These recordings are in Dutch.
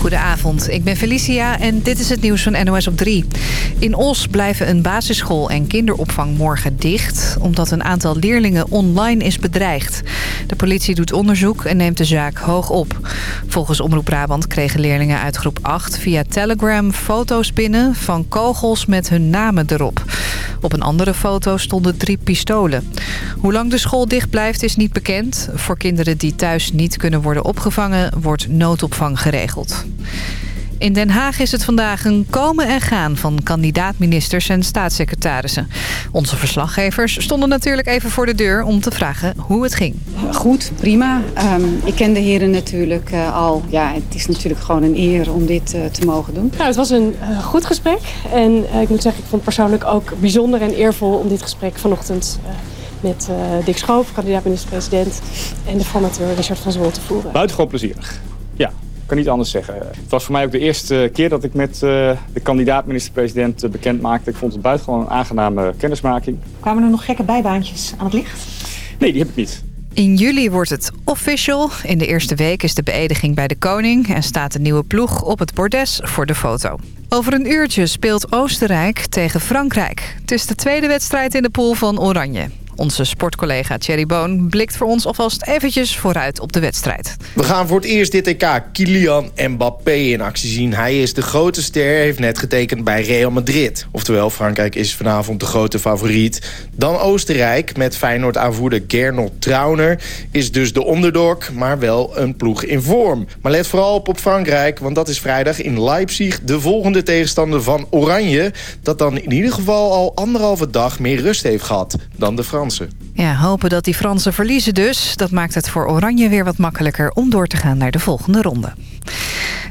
Goedenavond, ik ben Felicia en dit is het nieuws van NOS op 3. In Os blijven een basisschool en kinderopvang morgen dicht... omdat een aantal leerlingen online is bedreigd. De politie doet onderzoek en neemt de zaak hoog op. Volgens Omroep Brabant kregen leerlingen uit groep 8 via Telegram foto's binnen... van kogels met hun namen erop. Op een andere foto stonden drie pistolen. Hoe lang de school dicht blijft is niet bekend. Voor kinderen die thuis niet kunnen worden opgevangen... wordt noodopvang geregeld. In Den Haag is het vandaag een komen en gaan van kandidaat-ministers en staatssecretarissen. Onze verslaggevers stonden natuurlijk even voor de deur om te vragen hoe het ging. Goed, prima. Um, ik ken de heren natuurlijk uh, al. Ja, het is natuurlijk gewoon een eer om dit uh, te mogen doen. Nou, het was een uh, goed gesprek. En ik moet zeggen, ik vond het persoonlijk ook bijzonder en eervol om dit gesprek vanochtend met Dick Schoof, kandidaat minister-president, en de formateur Richard van Zwolle te voeren. Buitengewoon plezierig. Ja, kan niet anders zeggen. Het was voor mij ook de eerste keer dat ik met uh, de kandidaat minister-president uh, bekend maakte. Ik vond het buitengewoon een aangename kennismaking. Kwamen er nog gekke bijbaantjes aan het licht? Nee, die heb ik niet. In juli wordt het official. In de eerste week is de beëdiging bij de koning... en staat de nieuwe ploeg op het bordes voor de foto. Over een uurtje speelt Oostenrijk tegen Frankrijk. Het is de tweede wedstrijd in de pool van Oranje. Onze sportcollega Thierry Boon blikt voor ons alvast eventjes vooruit op de wedstrijd. We gaan voor het eerst dit EK Kylian Mbappé in actie zien. Hij is de grote ster, heeft net getekend bij Real Madrid. Oftewel, Frankrijk is vanavond de grote favoriet. Dan Oostenrijk met Feyenoord-aanvoerder Gernot Trauner... is dus de underdog, maar wel een ploeg in vorm. Maar let vooral op op Frankrijk, want dat is vrijdag in Leipzig... de volgende tegenstander van Oranje... dat dan in ieder geval al anderhalve dag meer rust heeft gehad dan de Fransen. Ja, hopen dat die Fransen verliezen dus. Dat maakt het voor Oranje weer wat makkelijker om door te gaan naar de volgende ronde.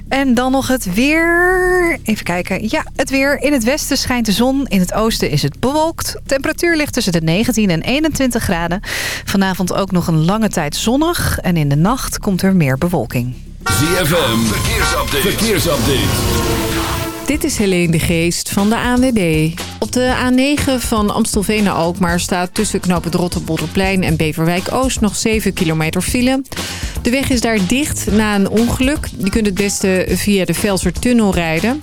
En dan nog het weer. Even kijken. Ja, het weer. In het westen schijnt de zon. In het oosten is het bewolkt. Temperatuur ligt tussen de 19 en 21 graden. Vanavond ook nog een lange tijd zonnig. En in de nacht komt er meer bewolking. ZFM. Verkeersupdate. Verkeersupdate. Dit is Helene de Geest van de ANWB. Op de A9 van Amstelveen naar Alkmaar staat tussen knopen Rotterpolderplein en Beverwijk-Oost nog 7 kilometer file. De weg is daar dicht na een ongeluk. Je kunt het beste via de Velsertunnel rijden.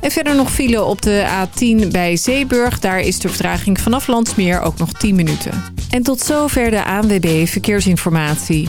En verder nog file op de A10 bij Zeeburg. Daar is de vertraging vanaf Landsmeer ook nog 10 minuten. En tot zover de ANWB Verkeersinformatie.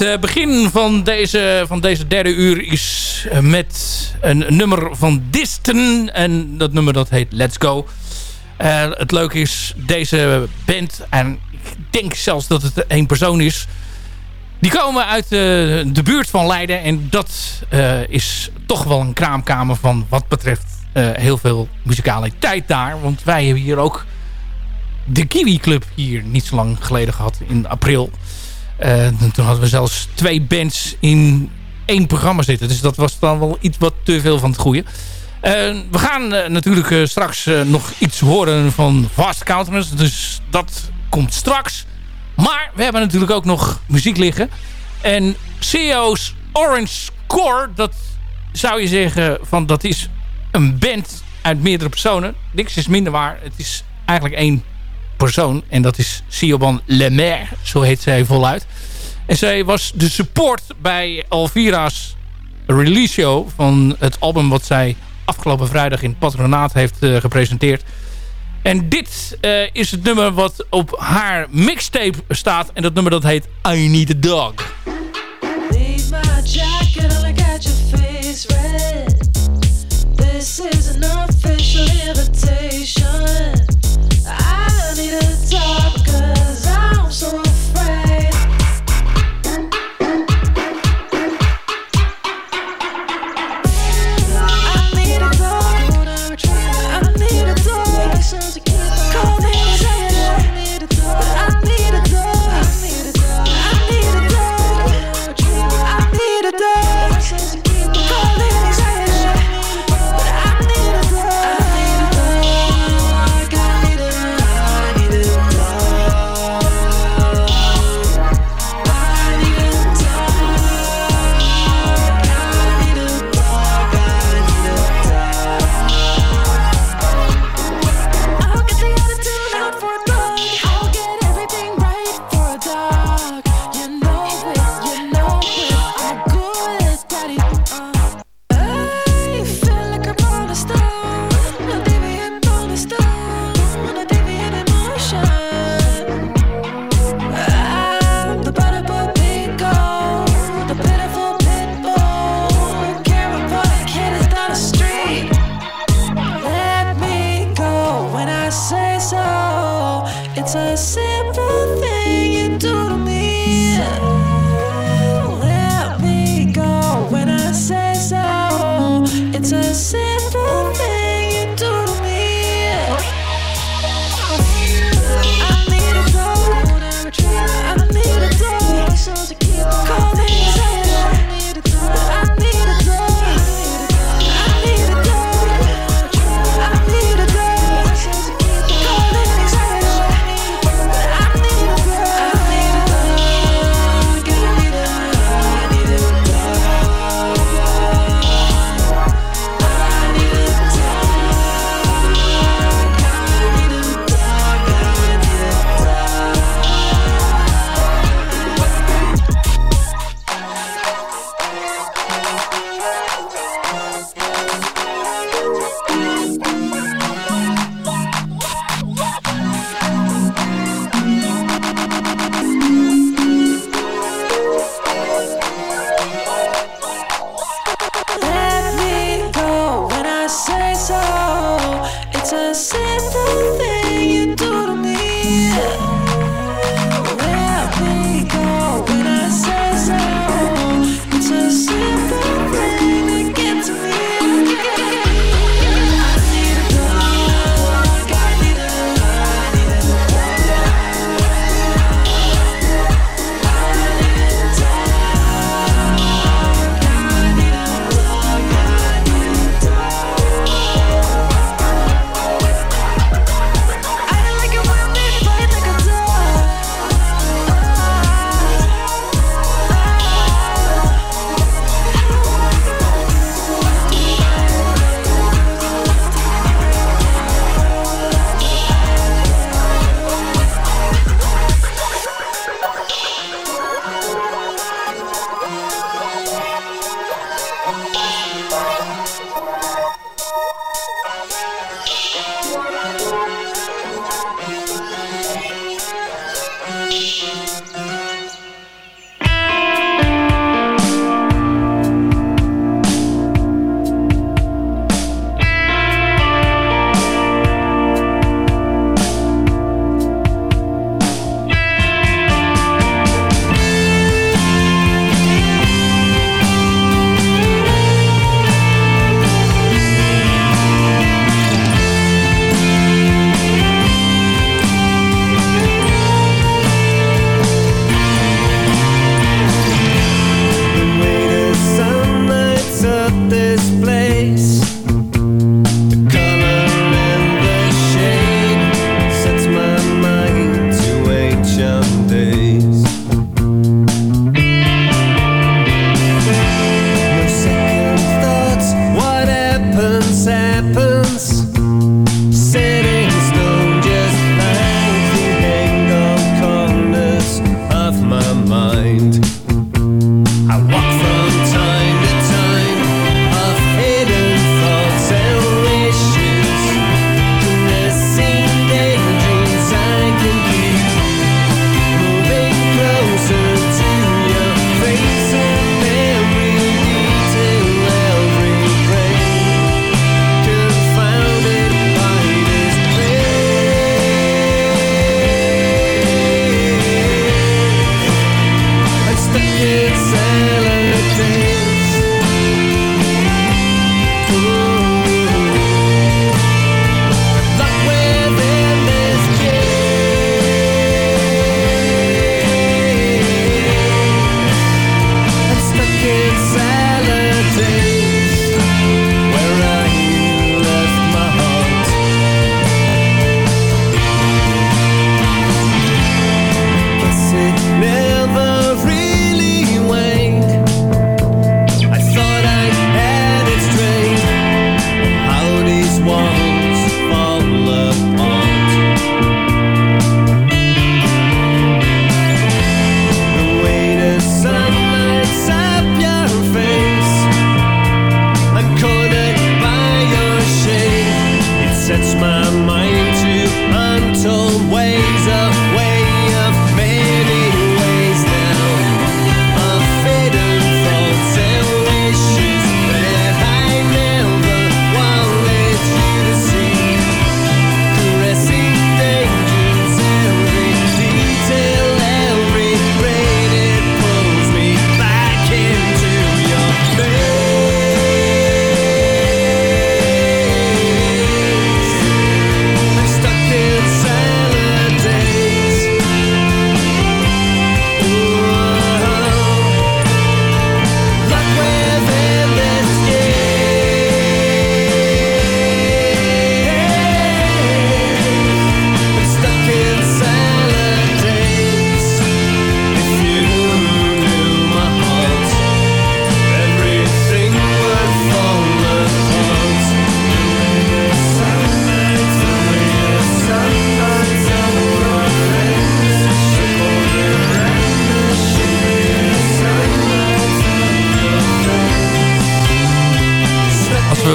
Het uh, begin van deze, van deze derde uur is uh, met een nummer van Diston. En dat nummer dat heet Let's Go. Uh, het leuke is, deze band, en ik denk zelfs dat het één persoon is... die komen uit de buurt van Leiden. En dat is toch wel een kraamkamer van wat betreft heel veel muzikaliteit daar. Want wij hebben hier ook de Kiwi Club hier niet zo lang geleden gehad in april... Uh, toen hadden we zelfs twee bands in één programma zitten. Dus dat was dan wel iets wat te veel van het goede. Uh, we gaan uh, natuurlijk straks nog iets horen van Fast Countenance. Dus dat komt straks. Maar we hebben natuurlijk ook nog muziek liggen. En CEO's Orange Core, dat zou je zeggen van dat is een band uit meerdere personen. Niks is minder waar. Het is eigenlijk één persoon. En dat is Siobhan Lemaire. Zo heet zij voluit. En zij was de support bij Alvira's release show van het album wat zij afgelopen vrijdag in Patronaat heeft uh, gepresenteerd. En dit uh, is het nummer wat op haar mixtape staat. En dat nummer dat heet I Need a Dog. everything you do to me.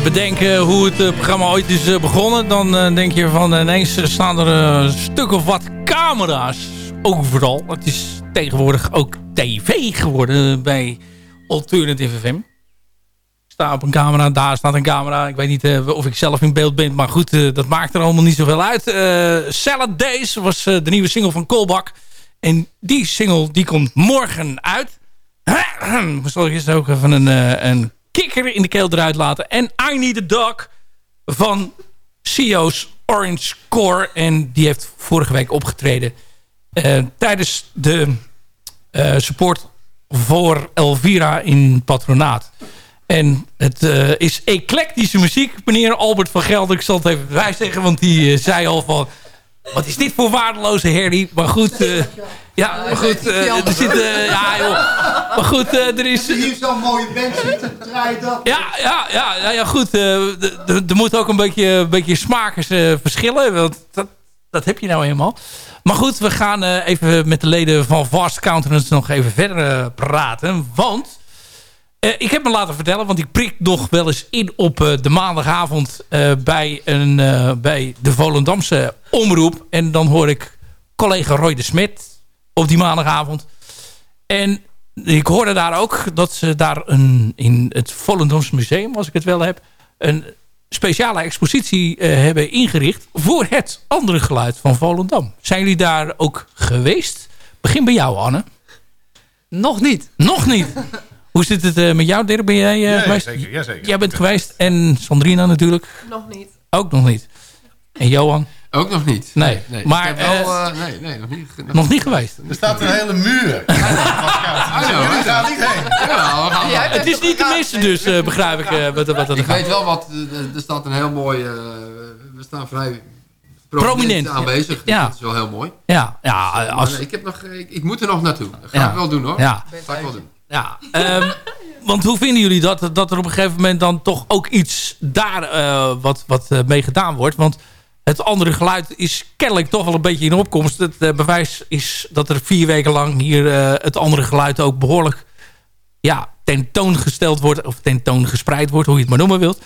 Bedenken hoe het programma ooit is begonnen... dan denk je van ineens staan er een stuk of wat camera's overal. Het is tegenwoordig ook tv geworden bij Alternative FM. Ik sta op een camera, daar staat een camera. Ik weet niet of ik zelf in beeld ben, maar goed, dat maakt er allemaal niet zoveel uit. Salad Days was de nieuwe single van Kolbak. En die single die komt morgen uit. Zal eens ook even een, een kikker in de keel eruit laten. En I Need a Dog van CEO's Orange Core. En die heeft vorige week opgetreden uh, tijdens de uh, support voor Elvira in Patronaat. En het uh, is eclectische muziek, meneer Albert van Gelder. Ik zal het even bij zeggen, want die zei al van... Wat is dit voor waardeloze herrie? Maar goed, uh, ja, maar goed, uh, er zit, uh, ja joh. Maar goed, er is... Hier zo'n mooie band zitten, draai dat. Ja, ja, ja, ja, ja goed. er moet ook een beetje, een beetje smakers verschillen. Want dat, dat heb je nou eenmaal. Maar goed, we gaan even met de leden van Vast Countenance nog even verder praten. Want... ik heb me laten vertellen, want ik prik nog wel eens in op de maandagavond bij, een, bij de Volendamse omroep. En dan hoor ik collega Roy de Smet op die maandagavond. En ik hoorde daar ook dat ze daar een, in het Volendams Museum, als ik het wel heb, een speciale expositie uh, hebben ingericht voor het andere geluid van Volendam. Zijn jullie daar ook geweest? Begin bij jou, Anne. Nog niet. Nog niet. Hoe zit het uh, met jou, Dirk? Ben jij uh, ja, geweest? Zeker, ja, zeker. Jij bent geweest en Sandrina natuurlijk? Nog niet. Ook nog niet. En Johan? Ook nog niet. Nee, nee. maar... Wel, uh, nee, nee, nog niet. Nog, nog niet geweest. Er staat een hele muur. Jullie gaan niet heen. Ja, gaan ja, het is niet de minste dus, uh, begrijp ik. Uh, wat, wat ik weet wel wat, er staat een heel mooi... we staan vrij prominent, prominent. aanwezig. Ja. Dat is wel heel mooi. Ja, ja als... Maar, ik, heb nog, ik, ik, moet er nog naartoe. Dat ga ja. ik wel doen hoor. Ja. Dat ga ik wel doen. Ja, um, want hoe vinden jullie dat, dat er op een gegeven moment dan toch ook iets daar wat, wat mee gedaan wordt? Want het andere geluid is kennelijk toch wel een beetje in opkomst. Het uh, bewijs is dat er vier weken lang hier het andere geluid ook behoorlijk ja, tentoongesteld wordt. Of tentoongespreid wordt, hoe je het maar noemen wilt.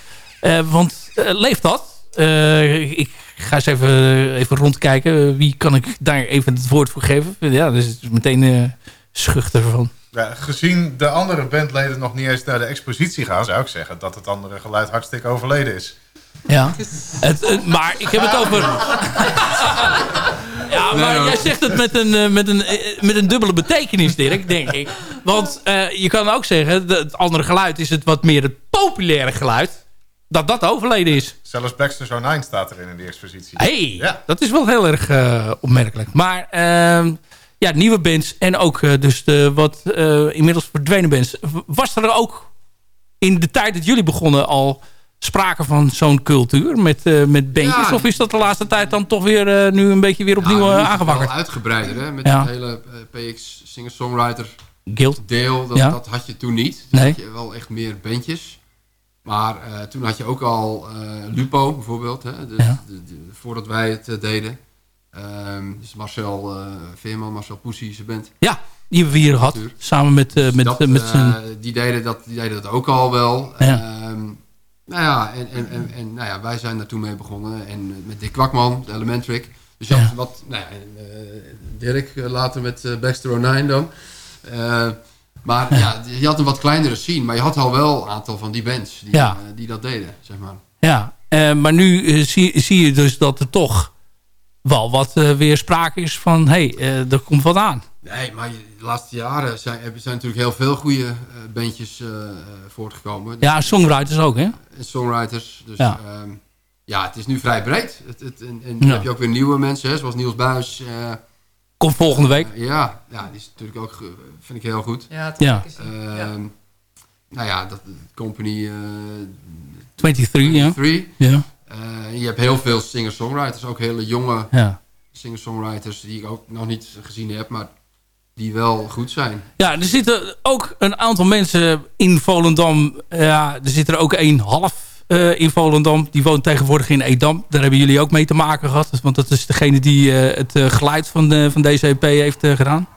Want leeft dat? ik ga eens even, even rondkijken. Wie kan ik daar even het woord voor geven? Ja, dus meteen schuchter van. Ja, gezien de andere bandleden nog niet eens naar de expositie gaan... zou ik zeggen dat het andere geluid hartstikke overleden is. Ja, het, het, maar ik heb het over... ja, maar jij zegt het met een, met, een, met een dubbele betekenis, Dirk, denk ik. Want uh, je kan ook zeggen, het andere geluid is het wat meer het populaire geluid. Dat dat overleden is. Zelfs Baxter Zone 9 staat erin in die expositie. hey, ja. dat is wel heel erg uh, opmerkelijk. Maar uh, ja, nieuwe bands en ook uh, dus de wat inmiddels verdwenen bands. Was er ook in de tijd dat jullie begonnen al sprake van zo'n cultuur met, uh, met bandjes? Ja, of is dat de laatste tijd dan toch weer nu een beetje weer opnieuw ja, aangewakkerd? uitgebreider, hè? Met ja. het hele PX singer-songwriter Guild deel. Dat, dat, had je toen niet. Toen nee. had je wel echt meer bandjes. Maar toen had je ook al Lupo bijvoorbeeld. Hè? Dus, de, de, voordat wij het deden. Um, dus Marcel Veerman, Marcel Poesie, zijn band. Ja, die hebben we hier gehad. Samen met, dus met, dat, met zijn... die, deden dat, die deden dat ook al wel. Ja. Um, nou ja, en, en, en, en nou ja, wij zijn daar toen mee begonnen. En met Dick Kwakman, de Elementric. Dus je had wat, nou ja, en, Dirk later met Baxter O'Nine dan. Uh, maar ja. je had een wat kleinere scene. Maar je had al wel een aantal van die bands die, ja. die dat deden, zeg maar. Ja, maar nu zie, zie je dus dat er toch wel wat weer sprake is van... hé, hey, er komt wat aan. Nee, maar de laatste jaren zijn, er zijn natuurlijk heel veel goede uh, bandjes uh, voortgekomen. Ja, songwriters ook, hè? En songwriters. Dus ja. Um, ja, het is nu vrij breed. Het, het, en en ja. dan heb je ook weer nieuwe mensen, hè, zoals Niels Buis. Uh, Komt volgende week. ja, ja, die is natuurlijk ook, vind ik heel goed. Ja, ja. Uh, ja. Nou ja, dat company... 23, ja. 23. Ja. je hebt heel veel singer-songwriters, ook hele jonge ja. singer-songwriters die ik ook nog niet gezien heb, maar die wel goed zijn. Ja, er zitten ook een aantal mensen in Volendam. Ja, er zit er ook een half uh, in Volendam. Die woont tegenwoordig in Edam. Daar hebben jullie ook mee te maken gehad. Want dat is degene die uh, het uh, geluid van, de, van deze EP heeft gedaan.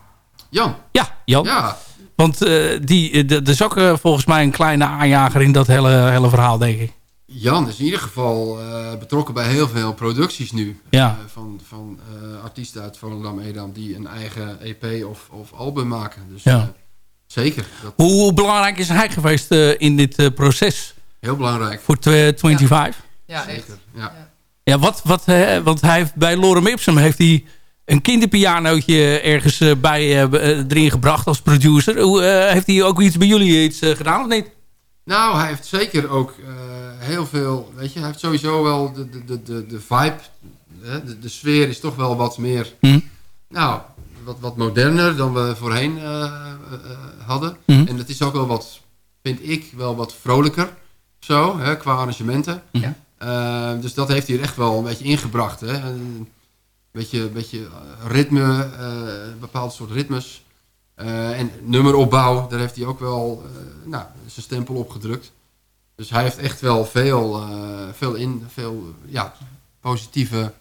Jan. Ja, Jan. Ja. Want die, er is ook volgens mij een kleine aanjager in dat hele, hele verhaal, denk ik. Jan is in ieder geval eh, betrokken bij heel veel producties nu. Ja. Eh, van van eh, artiesten uit Volendam, Edam die een eigen EP of, of album maken. Dus Ja. eh, zeker. Dat, Hoe, hoe belangrijk is hij geweest eh, in dit eh, proces? Heel belangrijk. Voor tw- 25? Ja, zeker. Ja. Ja, wat, wat, want hij heeft bij Lorem Ipsum heeft hij een kinderpianootje ergens bij erin gebracht als producer. Hoe, eh, heeft hij ook iets bij jullie iets gedaan of niet? Nou, hij heeft zeker ook eh, heel veel, weet je, hij heeft sowieso wel de, de, de, de, de vibe, hè, de, de sfeer is toch wel wat meer, Hm. nou, wat, wat moderner dan we voorheen eh, eh, hadden. Hm. En het is ook wel wat, vind ik, wel wat vrolijker, zo, hè, qua arrangementen. Ja. Eh, dus dat heeft hij er echt wel een beetje ingebracht, hè. Een beetje, een beetje eh, ritme, eh, een bepaald soort ritmes. Eh, en nummeropbouw, daar heeft hij ook wel eh, nou, zijn stempel op gedrukt. Dus hij heeft echt wel veel, eh, veel, in, veel ja, positieve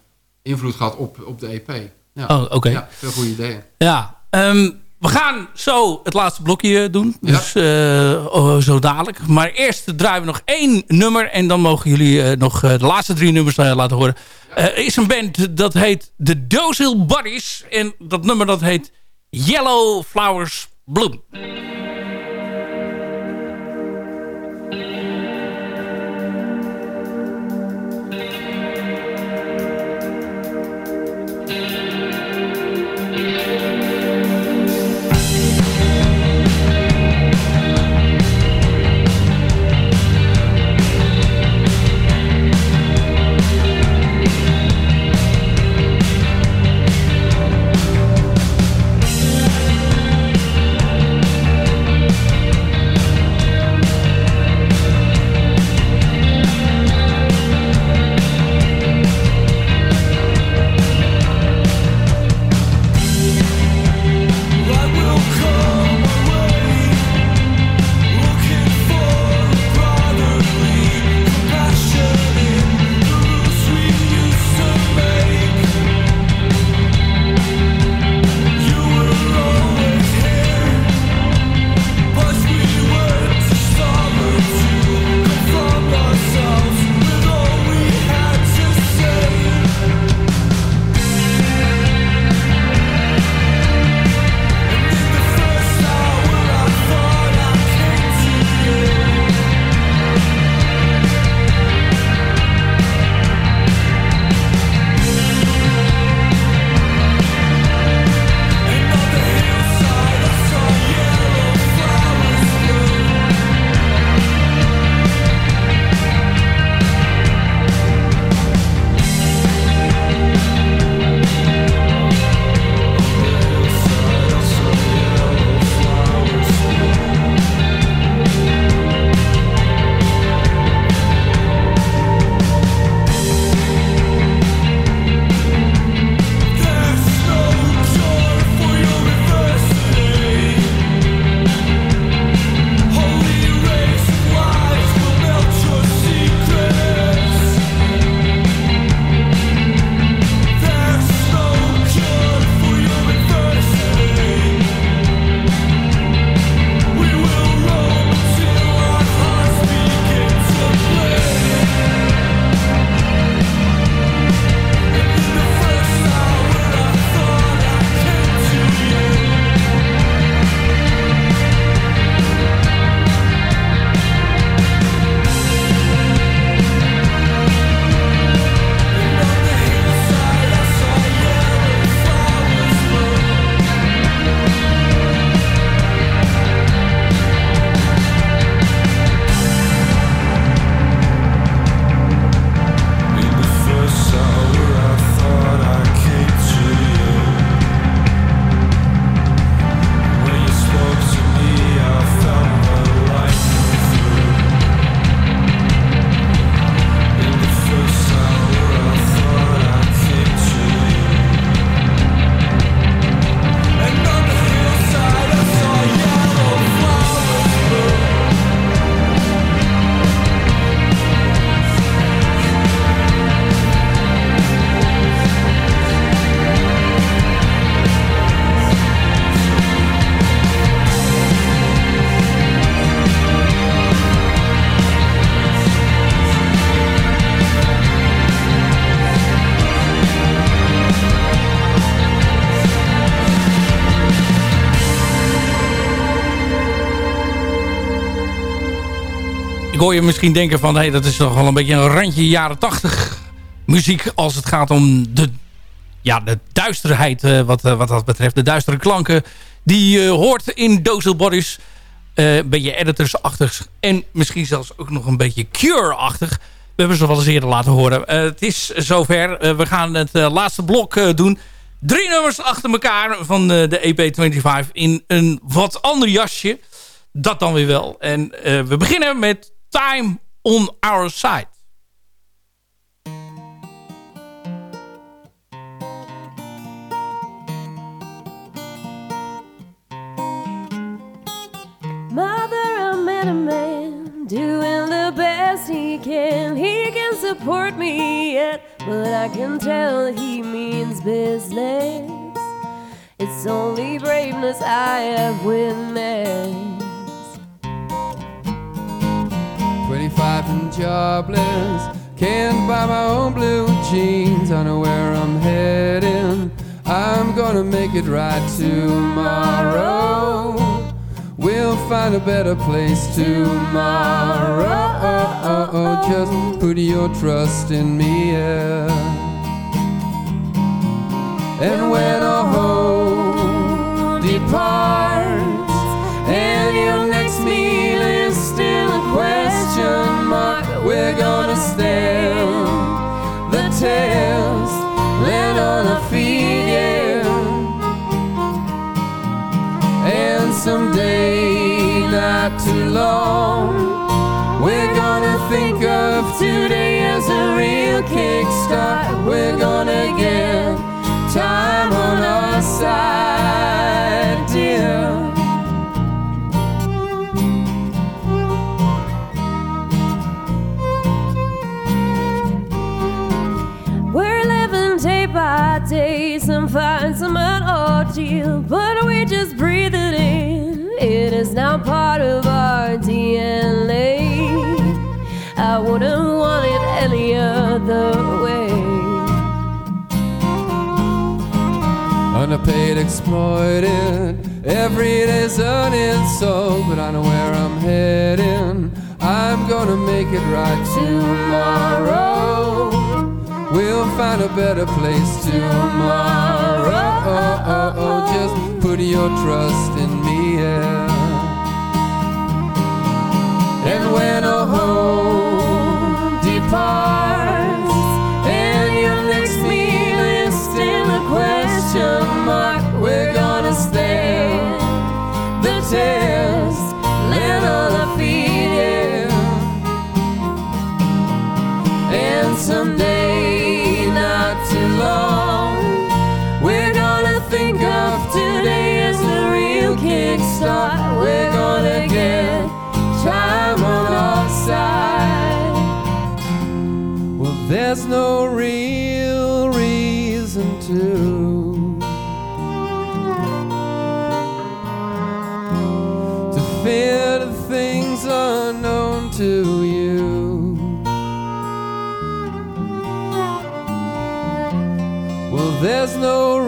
invloed gehad op, op de EP. Ja. Oh, oké. Ja, veel goede ideeën. Ja, ehm, we gaan zo het laatste blokje doen. Ja. Dus eh, oh, zo dadelijk. Maar eerst draaien we nog één nummer. En dan mogen jullie eh, nog eh, de laatste drie nummers eh, laten horen. Er is een band dat heet The Docile Buddies. En dat nummer dat heet Yellow Flowers Bloom. Hoor je misschien denken van... Hey, dat is toch wel een beetje een randje jaren 80 muziek... als het gaat om de, ja, de duisterheid uh, wat, uh, wat dat betreft. De duistere klanken die je hoort in Dozel Bodies. een beetje editors-achtig en misschien zelfs ook nog een beetje Cure-achtig. We hebben ze wel eens eerder laten horen. het is zover. we gaan het laatste blok doen... Drie nummers achter elkaar van de EP25 in een wat ander jasje. Dat dan weer wel. En we beginnen met Time on Our Side. Mother, I met a man doing the best he can. He can support me yet, but I can tell he means business. It's only braveness I have witnessed. 25 and jobless. Can't buy my own blue jeans. I know where I'm heading. I'm gonna make it right tomorrow. We'll find a better place tomorrow. Just put your trust in me. Yeah. And when a not too long, we're gonna think of today as a real kickstart. We're gonna get time on our side, part of our DNA. I wouldn't want it any other way. Underpaid, exploited. Every day's an insult, but I know where I'm heading. I'm gonna make it right tomorrow. We'll find a better place tomorrow. Just put your trust in And when there's no real reason to. To fear the things unknown to you. Well, there's no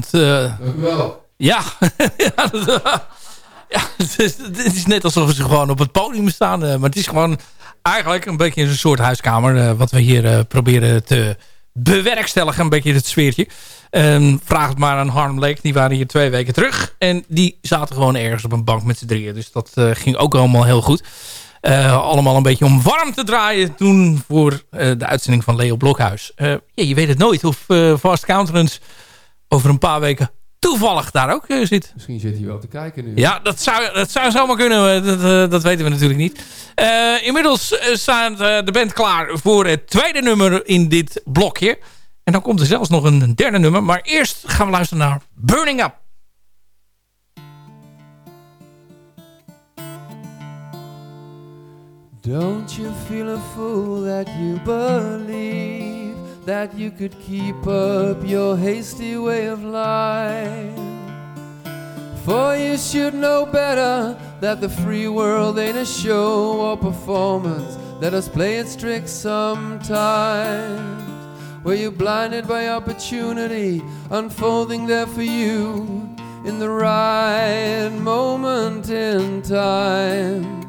want... Uh, Dank u wel. Ja, ja, dat, ja het, is, het is net alsof ze gewoon op het podium staan. uh, maar het is gewoon eigenlijk een beetje een soort huiskamer. eh, wat we hier eh, proberen te bewerkstelligen. Een beetje het sfeertje. Ehm, vraag het maar aan Harm Lake. Die waren hier twee weken terug. En die zaten gewoon ergens op een bank met z'n drieën. Dus dat eh, ging ook allemaal heel goed. Eh, allemaal een beetje om warm te draaien toen voor eh, de uitzending van Leo Blokhuis. Eh, ja, je weet het nooit of eh, Fast Countenance over een paar weken toevallig daar ook eh, zit. Misschien zit hij wel te kijken nu. Ja, dat zou, dat zou zomaar kunnen. Dat, eh, dat weten we natuurlijk niet. Eh, inmiddels staat de band klaar voor het tweede nummer in dit blokje. En dan komt er zelfs nog een derde nummer. Maar eerst gaan we luisteren naar Burning Up. Don't you feel a fool that you believe that you could keep up your hasty way of life? For you should know better that the free world ain't a show or performance. Let us play it strict sometimes. Were you blinded by opportunity unfolding there for you in the right moment in time?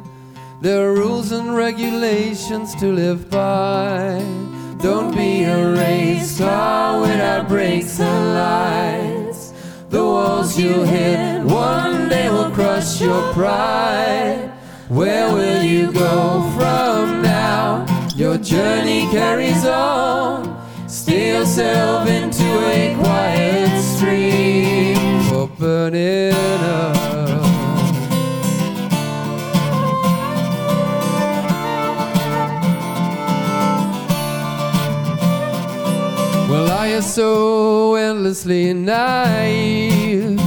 There are rules and regulations to live by. Don't be a race car without brakes and lights. The walls you hit one day will crush your pride. Where will you go from now? Your journey carries on. Steer yourself into a quiet stream for burning up. So endlessly naive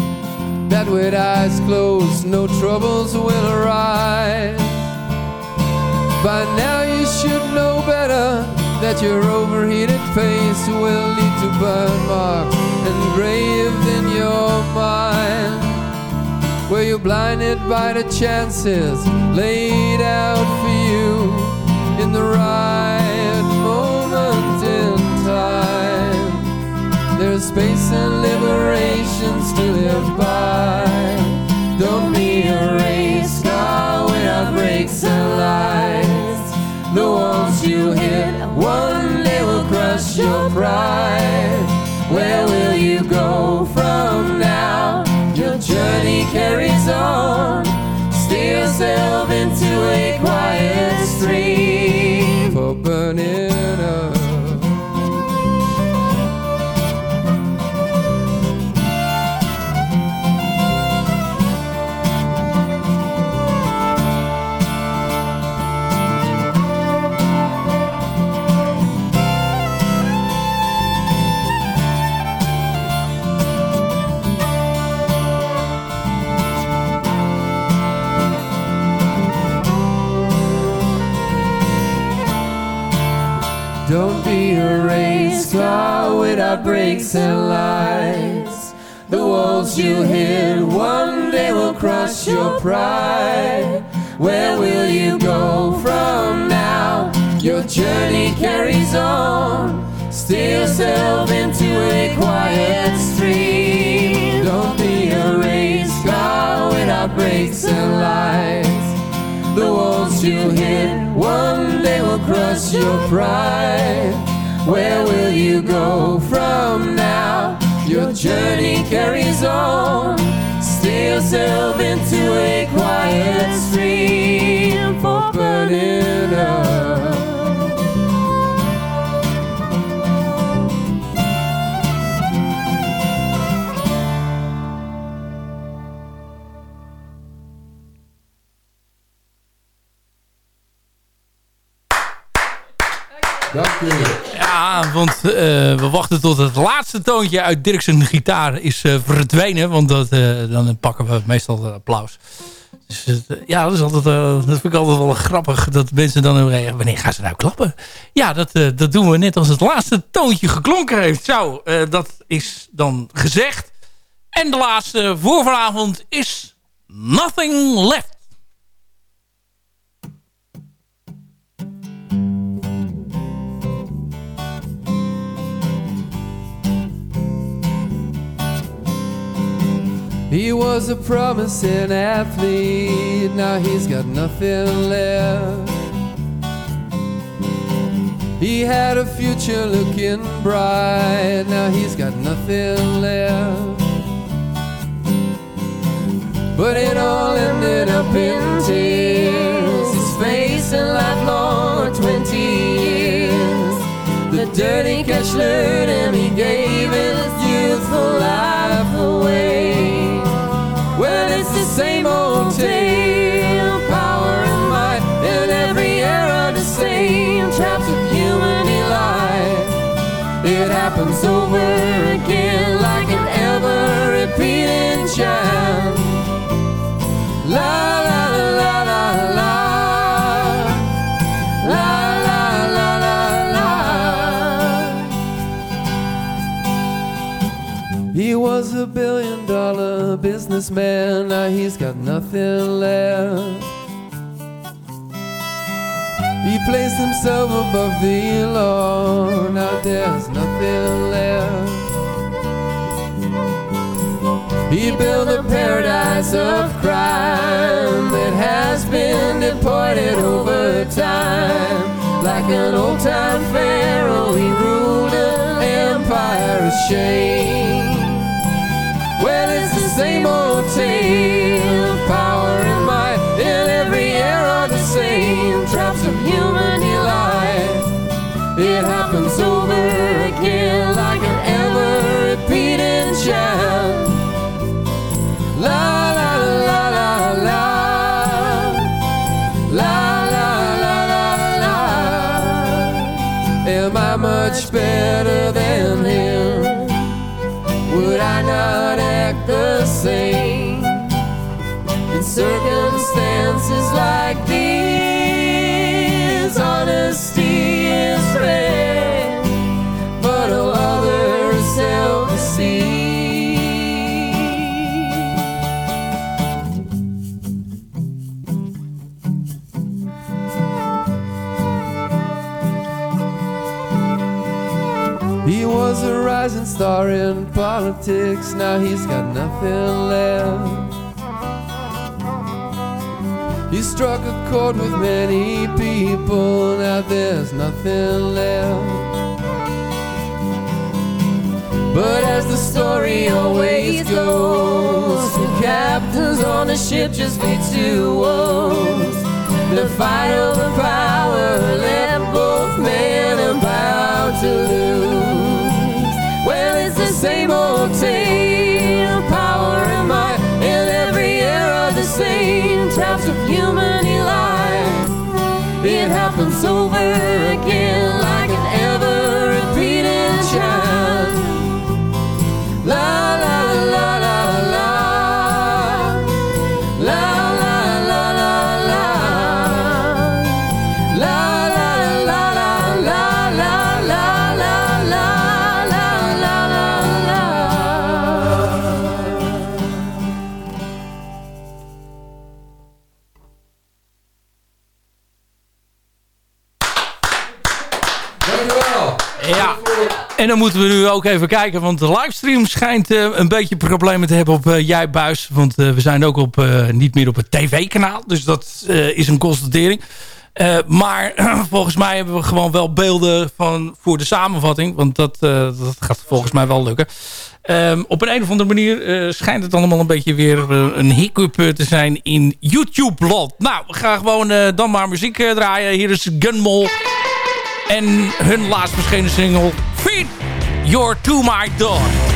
that with eyes closed no troubles will arise? By now you should know better that your overheated face will lead to burn marks engraved in your mind. Were you blinded by the chances laid out for you in the right There's space and liberations to live by. Don't be a race car without brakes and lights. The walls you hit one day will crush your pride. Where will you go from now? Your journey carries on. Steer yourself into a quiet stream for burning without brakes and lights. The walls you hit one day will crush your pride. Where will you go from now? Your journey carries on. Steer yourself into a quiet stream. Don't be a race car without brakes and lights. The walls you hit one day will crush your pride. Where will you go from now? Your journey carries on. Steer yourself into a quiet stream for burning up. Want eh, we wachten tot het laatste toontje uit Dirk zijn gitaar is eh, verdwenen. Want dat, eh, dan pakken we meestal applaus. Dus ja, dat, is altijd, vind ik altijd wel grappig. Dat mensen dan zeggen, wanneer gaan ze nou klappen? Ja, dat, dat doen we net als het laatste toontje geklonken heeft. Zo, dat is dan gezegd. En de laatste voor vanavond is Nothing Left. He was a promising athlete, now he's got nothing left. He had a future looking bright. Now he's got nothing left. But it all ended up in tears. His face and lifelong 20 years. The dirty lured him, he gave his youthful life same old tale. Power and might in every era, the same traps of human delight. It happens over again like an ever repeating chant. La la la la la. La la la la la. He was a billion businessman, now he's got nothing left. He placed himself above the law, now there's nothing left. He built a paradise of crime that has been deported over time. Like an old time pharaoh, he ruled an empire of shame. Well, it's same old tale, power and might in every era, the same traps of human delight. It happens over star in politics, now he's got nothing left. He struck a chord with many people, now there's nothing left. But as the story always goes, the captains on the ship just be two woes. The fight over power left both men about to lose. Same old tale, power and might in every era, the same traps of human delight. It happens over again dan moeten we nu ook even kijken, want de livestream schijnt eh, een beetje problemen te hebben op uh, Jij Buis. Want eh, we zijn ook op, niet meer op het tv-kanaal, dus dat is een constatering. Maar volgens mij hebben we gewoon wel beelden van, voor de samenvatting, want dat, dat gaat volgens mij wel lukken. Ehm, op een, een of andere manier schijnt het allemaal een beetje weer een hiccup te zijn in YouTube-land. Nou, we gaan gewoon dan maar muziek draaien. Hier is Gunmol en hun laatst verschenen single Feed Your To My Dog.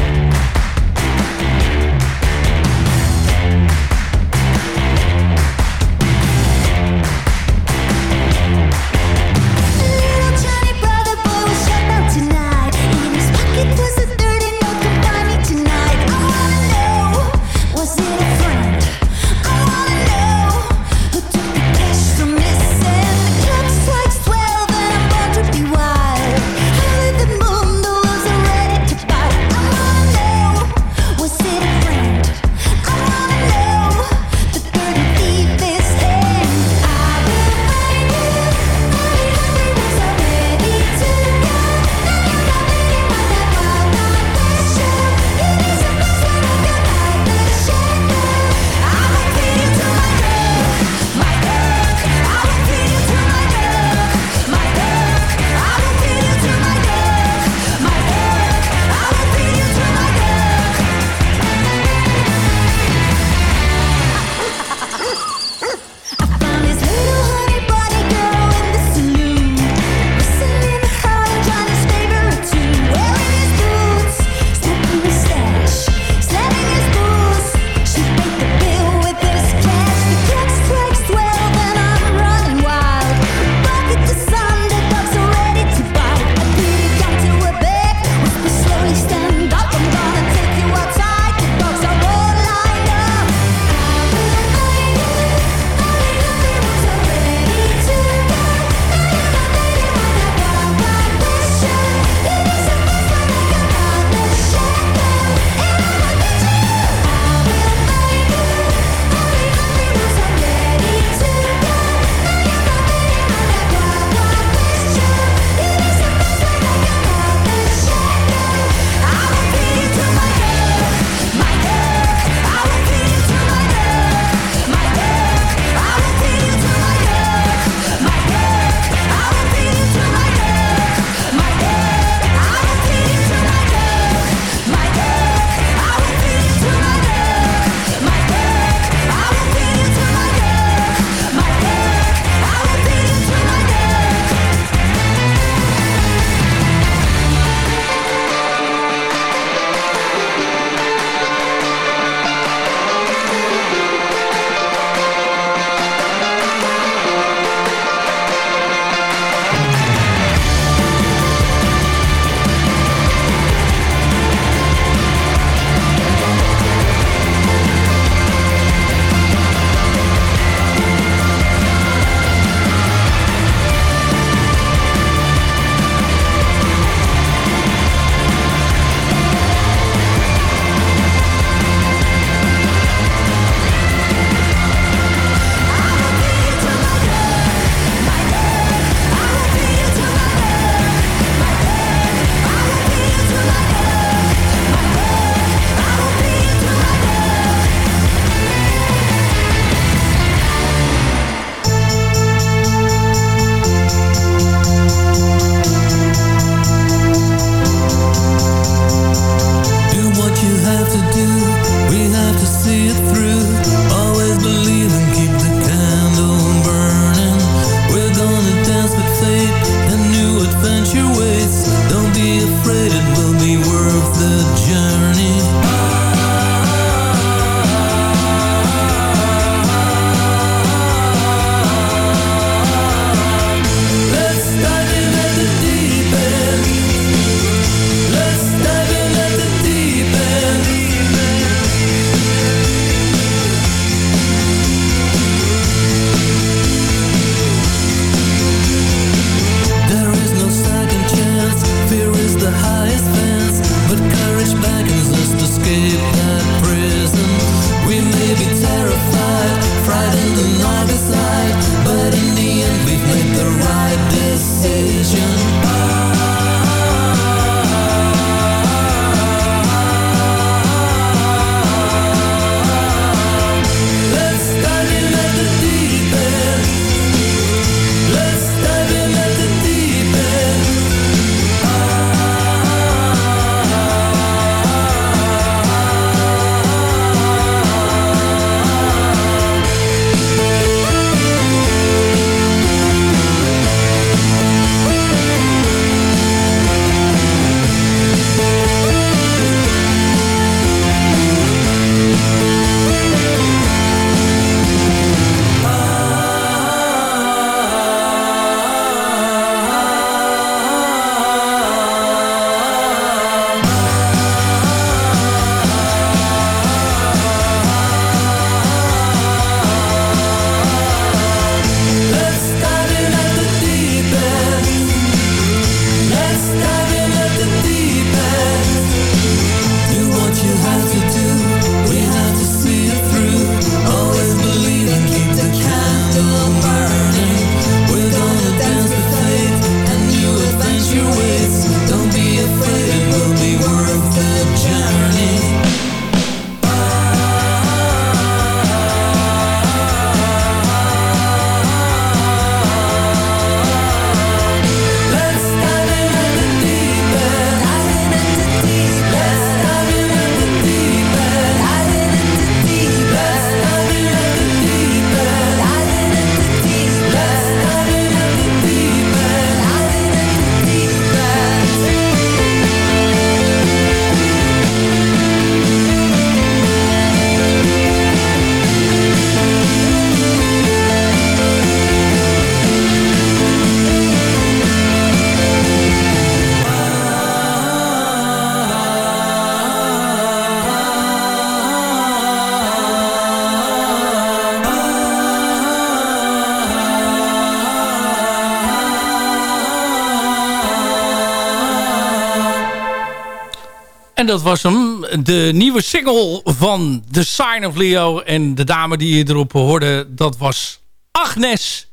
Dat was hem. De nieuwe single van The Sign of Leo. En de dame die je erop hoorde, dat was Agnes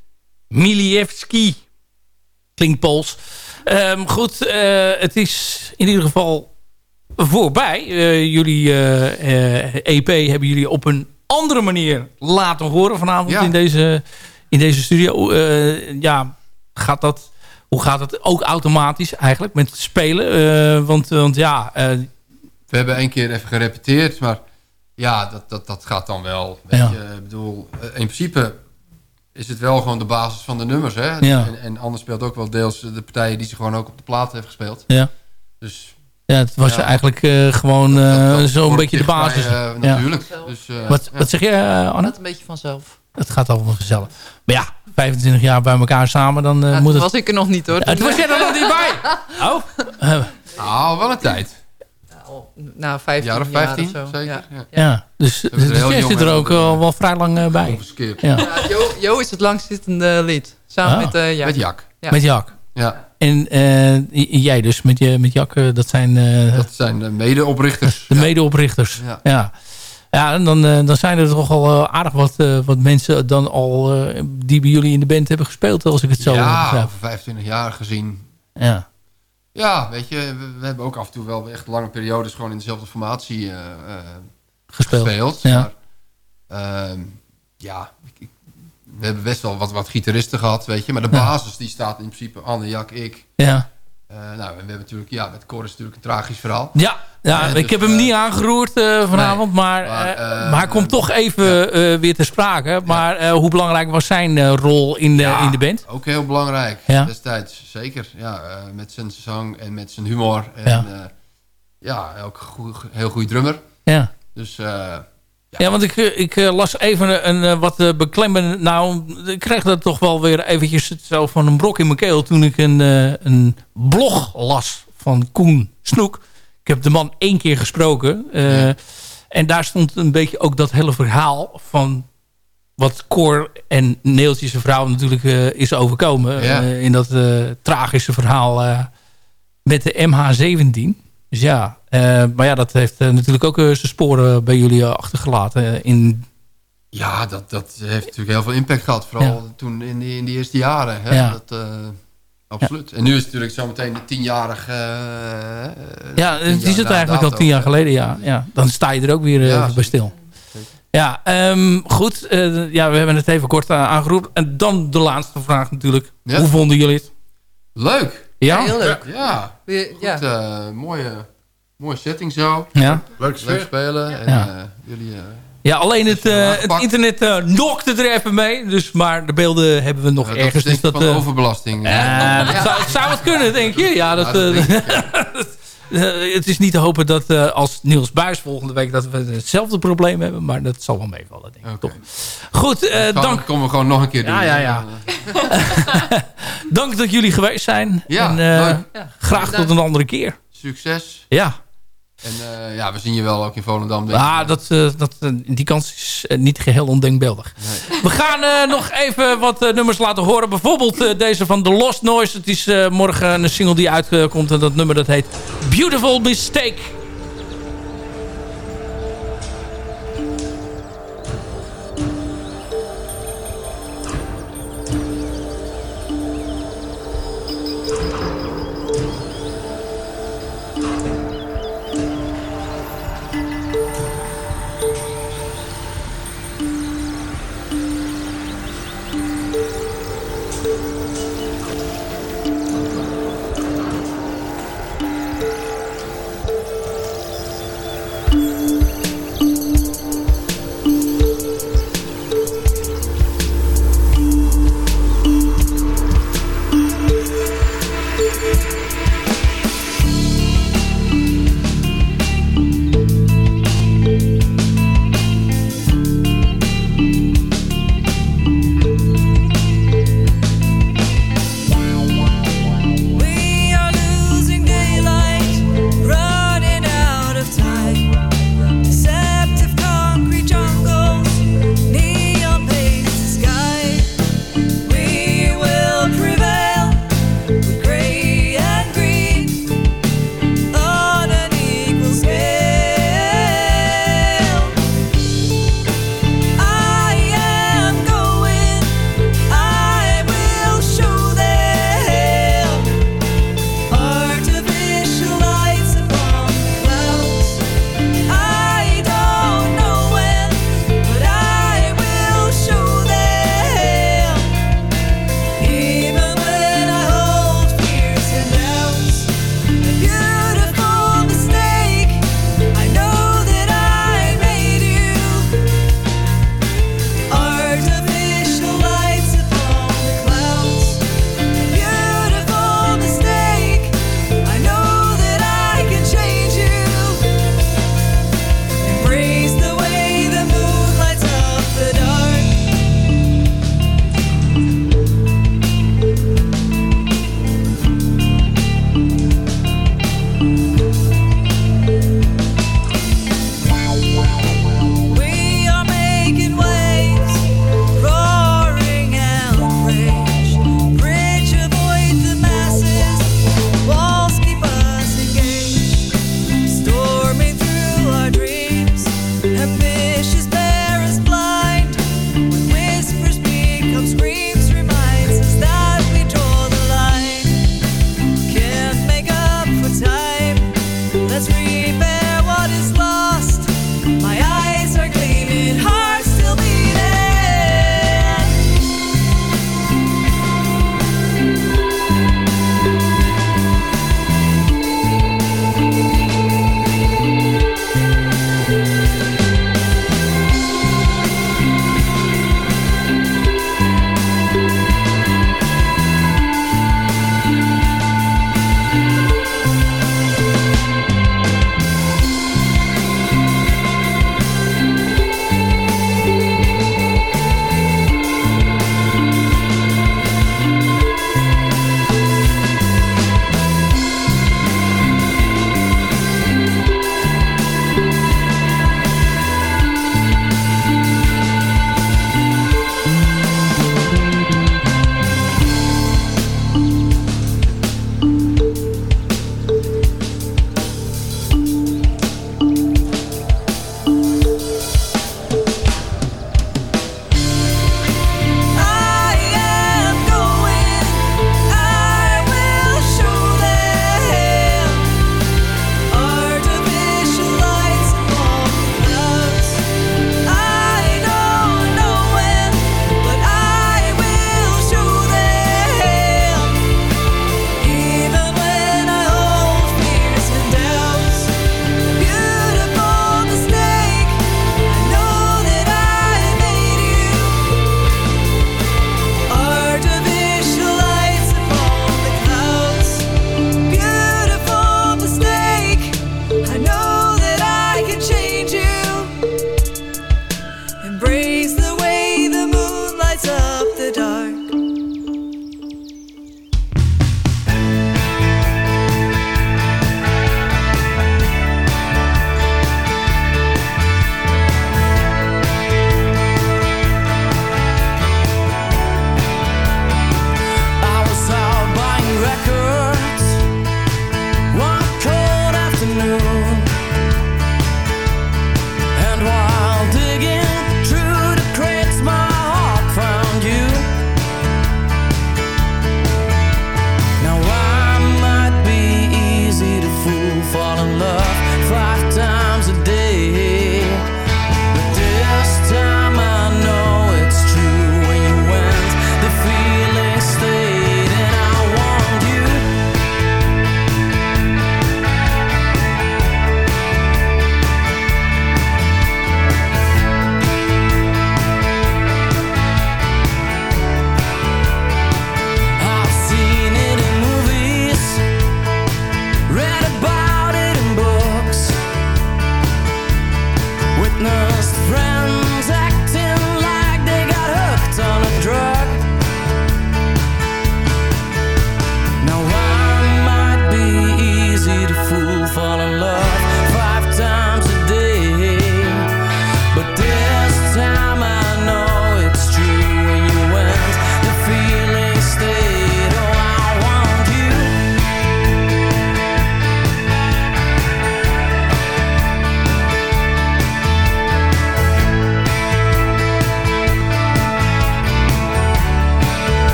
Miliewski. Klinkt Pools. Ehm, goed, eh, het is in ieder geval voorbij. Eh, jullie eh, eh, EP hebben jullie op een andere manier laten horen vanavond Ja. in, deze, in deze studio. Ja, gaat dat... Hoe gaat het ook automatisch eigenlijk met spelen? Want, want ja, We hebben één keer even gerepeteerd, maar ja, dat, dat, dat gaat dan wel. Weet Ja. je, ik bedoel, eh, in principe is het wel gewoon de basis van de nummers. Hè? Ja. En, en anders speelt ook wel deels de partijen die ze gewoon ook op de plaat heeft gespeeld. Ja. Dus Ja, het was Ja. eigenlijk eh, gewoon eh, zo'n beetje de basis. Ja. natuurlijk. Dus, eh, wat, ja. wat zeg je, Anne? Gaat een beetje vanzelf. Het gaat allemaal vanzelf. Maar ja, 25 jaar bij elkaar samen, dan Ja, moet het... was ik er nog niet hoor. Ja, toen was jij er nog niet bij. Oh. Nou, wel een tijd. Nou, 15 jaar of jaar 15, of zo. zeker. Ja. Ja. ja, dus, dus jij zit er ook al wel vrij lang eh, bij. Ongeskipt. Ja. Ja, Jo, Jo is het langstzittende lid. Samen Ah. met eh Jak. Met Jak. Ja. Met Jak. Ja. En eh, jij dus met, je, met Jak, eh, dat zijn eh, Dat zijn de medeoprichters. de medeoprichters. Ja. Ja. ja. en dan, eh, dan zijn er toch al eh, aardig wat, eh, wat mensen dan al eh, die bij jullie in de band hebben gespeeld, als ik het zo ja, begrijp. over 25 jaar gezien. Ja. Ja, weet je, we, we hebben ook af en toe wel echt lange periodes gewoon in dezelfde formatie eh, eh, Gespeeld, ja. Maar, ehm, ja, ik- ik- we hebben best wel wat, wat gitaristen gehad, weet je. Maar de Ja. basis die staat in principe Anne, Jak, ik. Ja. Eh, nou, en we hebben natuurlijk, ja, met Cor is natuurlijk een tragisch verhaal. Ja, ja Eh, ik dus, heb hem eh, niet aangeroerd vanavond, maar, maar, maar hij komt toch even weer te sprake. Maar hoe belangrijk was zijn rol in de, in de band? Ook heel belangrijk Ja. destijds, zeker. Ja, met zijn zang en met zijn humor. En Ja. ja, ook een heel goede drummer. Ja. Dus Ja, want ik, eh, ik eh, las even een, eh, wat beklemmend... Nou, ik kreeg dat toch wel weer eventjes zo van een brok in mijn keel... toen ik een, een blog las van Koen Snoek. Ik heb de man één keer gesproken. En daar stond een beetje ook dat hele verhaal van... wat Cor en Neeltje zijn vrouw natuurlijk is overkomen. Ja. in dat tragische verhaal met de MH17. Dus ja, eh, maar ja, dat heeft eh, natuurlijk ook eh, zijn sporen bij jullie achtergelaten. in, Ja, dat, dat heeft natuurlijk heel veel impact gehad. Vooral toen in die, in die eerste jaren. Hè? Ja. Dat, absoluut. En nu is het natuurlijk zometeen de tienjarig... eh, ja, tien het na eigenlijk al tien jaar geleden. Ja, ja. Dan sta je er ook weer bij stil. Ja, ehm, goed. ja, we hebben het even kort aangeroepen. En dan de laatste vraag natuurlijk. Hoe vonden jullie het? Leuk. Ja? heel leuk. Ja. Goed, ja. eh, mooie, mooie setting zo. Ja. Leuk sfeer. spelen. En Ja. eh, jullie... eh, Ja, alleen het, eh, het internet eh nokte er even mee. Dus, maar de beelden hebben we nog Ja, dat ergens. is denk dus ik dat, van overbelasting. Ja, dat zou, zou het kunnen, denk je? Ja, dat, Ja, dat denk het is niet te hopen dat eh, als Niels Buis volgende week... dat we hetzelfde probleem hebben. Maar dat zal wel meevallen, denk ik. Toch? Goed, eh, Gaan- dank, komen we gewoon nog een keer doen. Ja, ja, ja. dank dat jullie geweest zijn. Ja, en, eh, graag tot een andere keer. Succes. Ja. En eh, ja, we zien je wel ook in Volendam. Ah, dat, eh, dat, eh, die kans is niet geheel ondenkbeeldig. We gaan nog even wat nummers laten horen. Bijvoorbeeld deze van The Lost Noise. Het is morgen een single die uitkomt. En dat nummer dat heet Beautiful Mistake.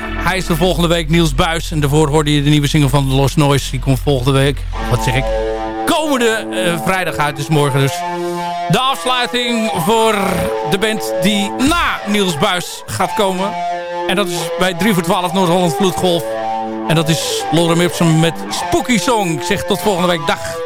Hij is er volgende week, Niels Buis. En daarvoor hoorde je de nieuwe single van Los Noise. Die komt volgende week, wat zeg ik, komende eh, vrijdag uit. Dus morgen dus de afsluiting voor de band die na Niels Buis gaat komen. En dat is bij 3 voor 12 Noord-Holland Vloedgolf. En dat is Lorem Ipsum met Spooky Song. Ik zeg tot volgende week, dag.